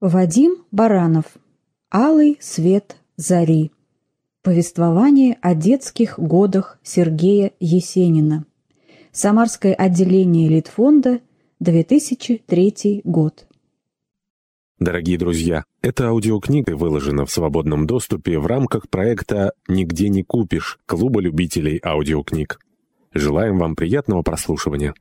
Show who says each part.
Speaker 1: Вадим Баранов. Алый свет зари. Повествование о детских годах Сергея Есенина. Самарское отделение Литфонда, 2003 год.
Speaker 2: Дорогие друзья, эта аудиокнига выложена в свободном доступе в рамках проекта «Нигде не купишь» Клуба любителей аудиокниг. Желаем вам приятного прослушивания.